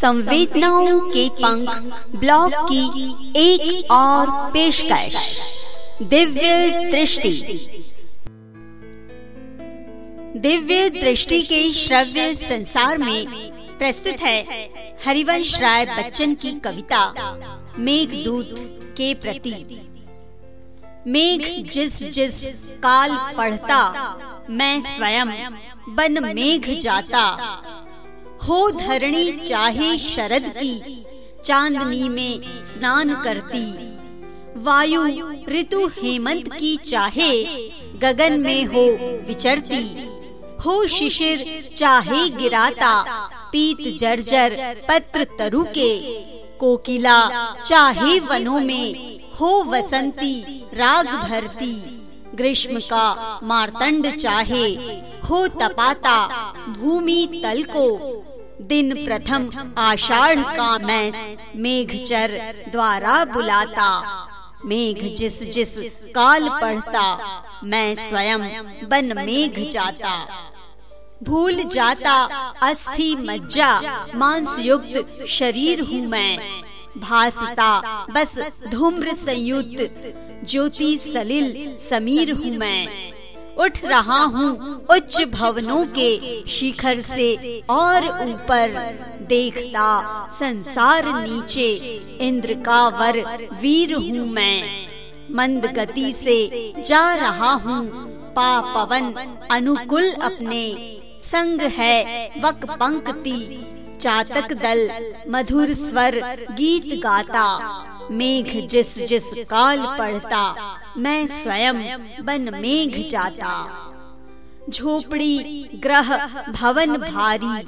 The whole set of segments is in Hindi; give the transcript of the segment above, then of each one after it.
संवेदनाओं के पंख ब्लॉग की एक और पेशकश। दिव्य दृष्टि। दिव्य दृष्टि के श्रव्य संसार में प्रस्तुत है हरिवंश राय बच्चन की कविता, मेघदूत के प्रति। मेघ जिस जिस काल पढ़ता, मैं स्वयं बन मेघ जाता। हो धरणी चाहे शरद की, चांदनी में स्नान करती। वायु ऋतु हेमंत की चाहे, गगन में हो विचरती। हो शिशिर चाहे गिराता, पीत जर्जर पत्र तरु के कोकिला चाहे वनों में हो वसंती, राग भरती। ग्रीष्म का मारतंड चाहे, हो तपाता, भूमि तल को दिन प्रथम आषाढ़ का मैं मेघचर द्वारा बुलाता। मेघ जिस जिस काल पढ़ता, मैं स्वयं बन मेघ जाता। भूल जाता अस्थि मज्जा मांस युक्त शरीर हूँ मैं। भासता बस धूम्र संयुक्त, ज्योति सलिल समीर हूँ मैं। उठ रहा हूँ उच्च भवनों के शिखर से और ऊपर। देखता संसार नीचे इंद्र का वर वीर हूँ मैं। मंद गति से जा रहा हूँ। पा पवन अनुकूल अपने संग है। वक पंक्ति, चातक दल, मधुर स्वर गीत गाता। मेघ जिस जिस काल पढ़ता मैं स्वयं बन मेघ जाता। झोपड़ी ग्रह भवन भारी,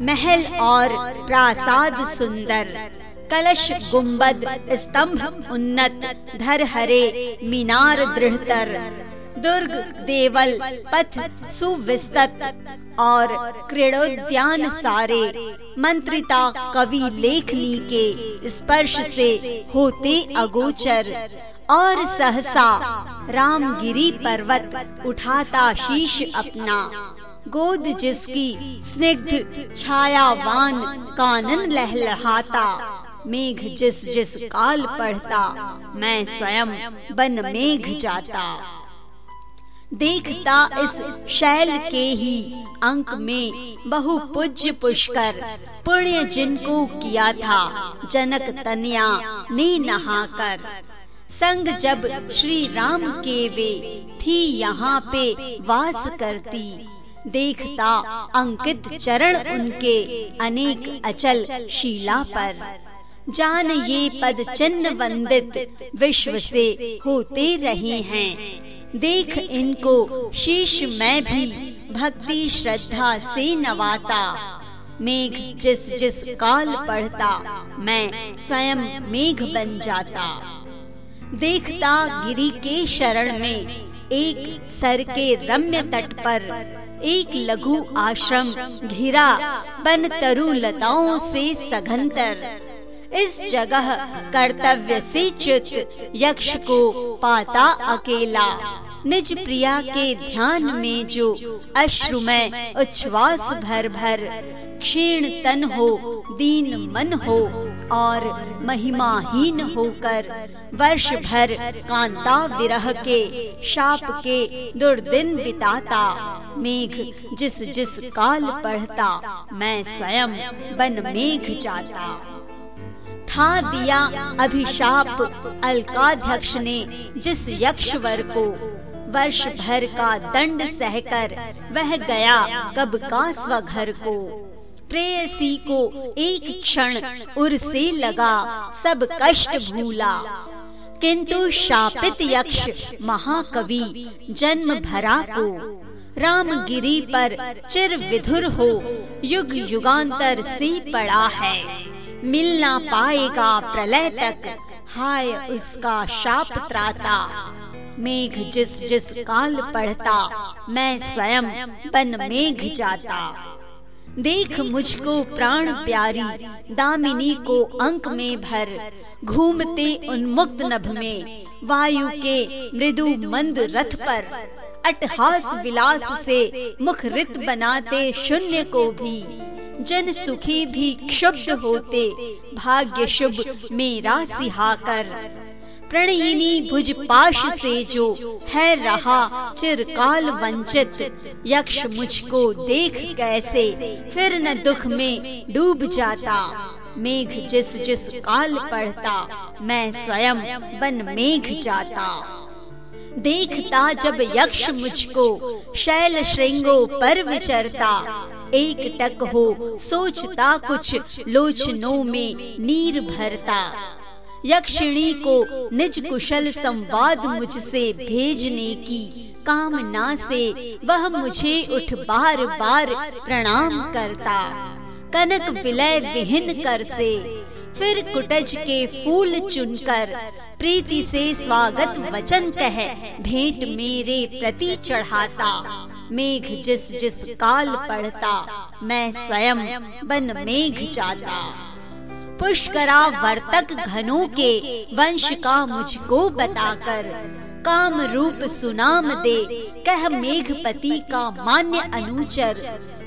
महल और प्रासाद सुंदर, कलश गुंबद स्तंभ उन्नत, धर हरे मीनार दृढ़तर, दुर्ग देवल पथ सुविस्तत और क्रीड़ोद्यान सारे, मंत्रिता कवि लेखनी के स्पर्श से होते अगोचर। और सहसा रामगिरी पर्वत उठाता शीश अपना। गोद जिसकी स्निग्ध छायावान कानन लहलहाता। मेघ जिस जिस काल पढ़ता, मैं स्वयं बन मेघ जाता। देखता इस शैल के ही अंक में बहु पूज्य पुष्कर, पुण्य जिनको किया था, जनक तनिया ने नहाकर। संग जब श्री राम के वे थी यहाँ पे वास करती, देखता अंकित चरण उनके अनेक अचल शिला पर। जान ये पद चिन्ह वंदित विश्व से होते रहे हैं। देख इनको शीश मैं भी भक्ति श्रद्धा से नवाता। मेघ जिस जिस काल पढ़ता, मैं स्वयं मेघ बन जाता। देखता गिरी के शरण में, एक सर के रम्य तट पर, एक लघु आश्रम घिरा, बन तरु लताओं से सघनतर इस जगह कर्तव्य से चित यक्ष को पाता अकेला। निज प्रिया के ध्यान में जो अश्रुमय उच्छ्वास भर भर, क्षीण तन हो, दीन मन हो और महिमाहीन होकर वर्ष भर कांता विरह के शाप के दुर्दिन बिताता, मेघ जिस जिस काल पढ़ता, मैं स्वयं बन मेघ जाता। था दिया अभिशाप अलकाध्यक्ष ने जिस यक्षवर को वर्ष भर का दंड सहकर वह गया कब का स्वघर को। प्रेयसी को एक क्षण उर से लगा, सब कष्ट भूला। किंतु शापित यक्ष महाकवि जन्म भरा को, रामगिरी पर चिर विधुर हो, युग युगांतर से पड़ा है। मिल ना पाएगा प्रलय तक, हाय उसका शाप त्राता। मेघ जिस जिस काल पढ़ता, मैं स्वयं बन मेघ जाता। देख मुझको प्राण प्यारी, दामिनी को अंक में भर, घूमते उन्मुक्त नभ में, वायु के मृदु मंद रथ पर, अटहास विलास से मुख रित बनाते शून्य को भी, जन सुखी भी क्षुब्ध होते, भाग्य शुभ मेरा सिहाकर। प्रणयिनी भुज पाश से जो है रहा, चिरकाल वंचित। यक्ष मुझको देख कैसे, फिर न दुख में डूब जाता। मेघ जिस जिस काल पढ़ता मैं स्वयं बन मेघ जाता। देखता जब यक्ष मुझको, शैल श्रृंगो पर विचरता। एक टक हो, सोचता कुछ, लोचनों में नीर भरता। यक्षिणी को निज कुशल संवाद मुझसे भेजने की कामना से वह मुझे उठ बार बार प्रणाम करता। कनक विलय विहीन कर से, फिर कुटज के फूल चुनकर प्रीति से स्वागत वचन कह, भेंट मेरे प्रति चढ़ाता। मेघ जिस जिस काल पढ़ता, मैं स्वयं बन मेघ जाता। पुष्करा वर्तक घनों के वंश का मुझको बताकर काम रूप सुनाम दे। कह मेघपति का मान्य अनुचर,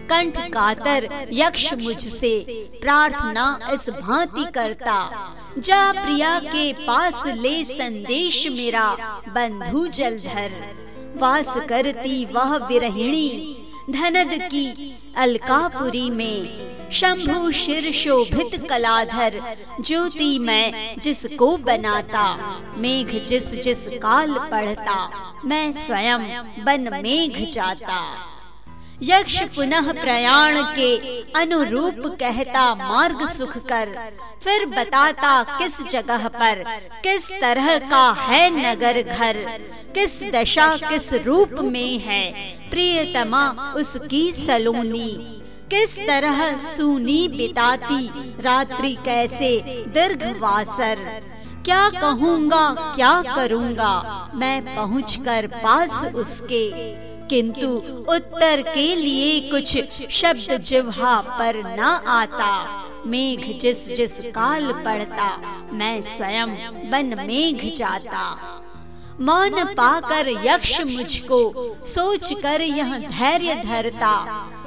कंठ कातर यक्ष मुझसे प्रार्थना इस भांति करता। जा प्रिया के पास ले संदेश मेरा, बंधु जलधर। वास करती वह विरहिणी, धनद की अलकापुरी में। शंभु शिर शोभित कलाधर, ज्योति मैं जिसको बनाता, मेघ जिस जिस काल पढ़ता, मैं स्वयं बन मेघ जाता। यक्ष पुनः प्रयाण के अनुरूप कहता मार्ग सुख कर, फिर बताता किस जगह पर, किस तरह का है नगर घर, किस दशा किस रूप में है, प्रियतमा उसकी सलोनी। किस तरह सुनी बिताती रात्रि कैसे दीर्घ वासर क्या कहूँगा, क्या करूँगा? मैं पहुँचकर पास उसके। किंतु उत्तर के लिए कुछ शब्द जिह्वा पर न आता। मेघ जिस जिस काल पड़ता, मैं स्वयं बन मेघ जाता। मौन पाकर यक्ष मुझको सोच कर यह धैर्य धरता।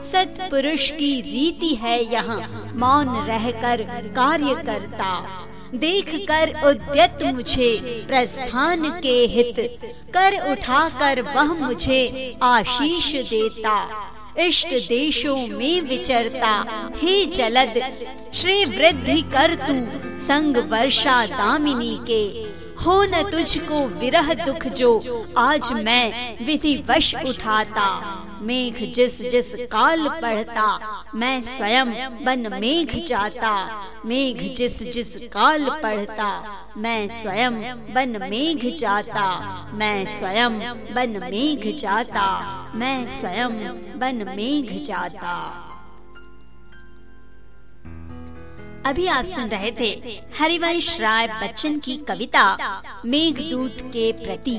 सत्पुरुष की रीति है यहाँ। मौन रहकर कार्य करता देख कर उद्यत मुझे, प्रस्थान के हित। कर उठा कर वह मुझे आशीष देता। इष्ट देशों में विचरता। हे जलद, श्री वृद्धि कर तू, संग वर्षा दामिनी के। हो न तुझको विरह दुख जो आज मैं विधि वश उठाता। मेघ जिस जिस काल पढ़ता मैं स्वयं बन मेघ जाता। मेघ जिस जिस काल पढ़ता मैं स्वयं बन मेघ जाता। मैं स्वयं बन मेघ जाता, मैं स्वयं बन मेघ जाता। अभी आप सुन रहे थे हरिवंश राय बच्चन की कविता, मेघदूत के प्रति।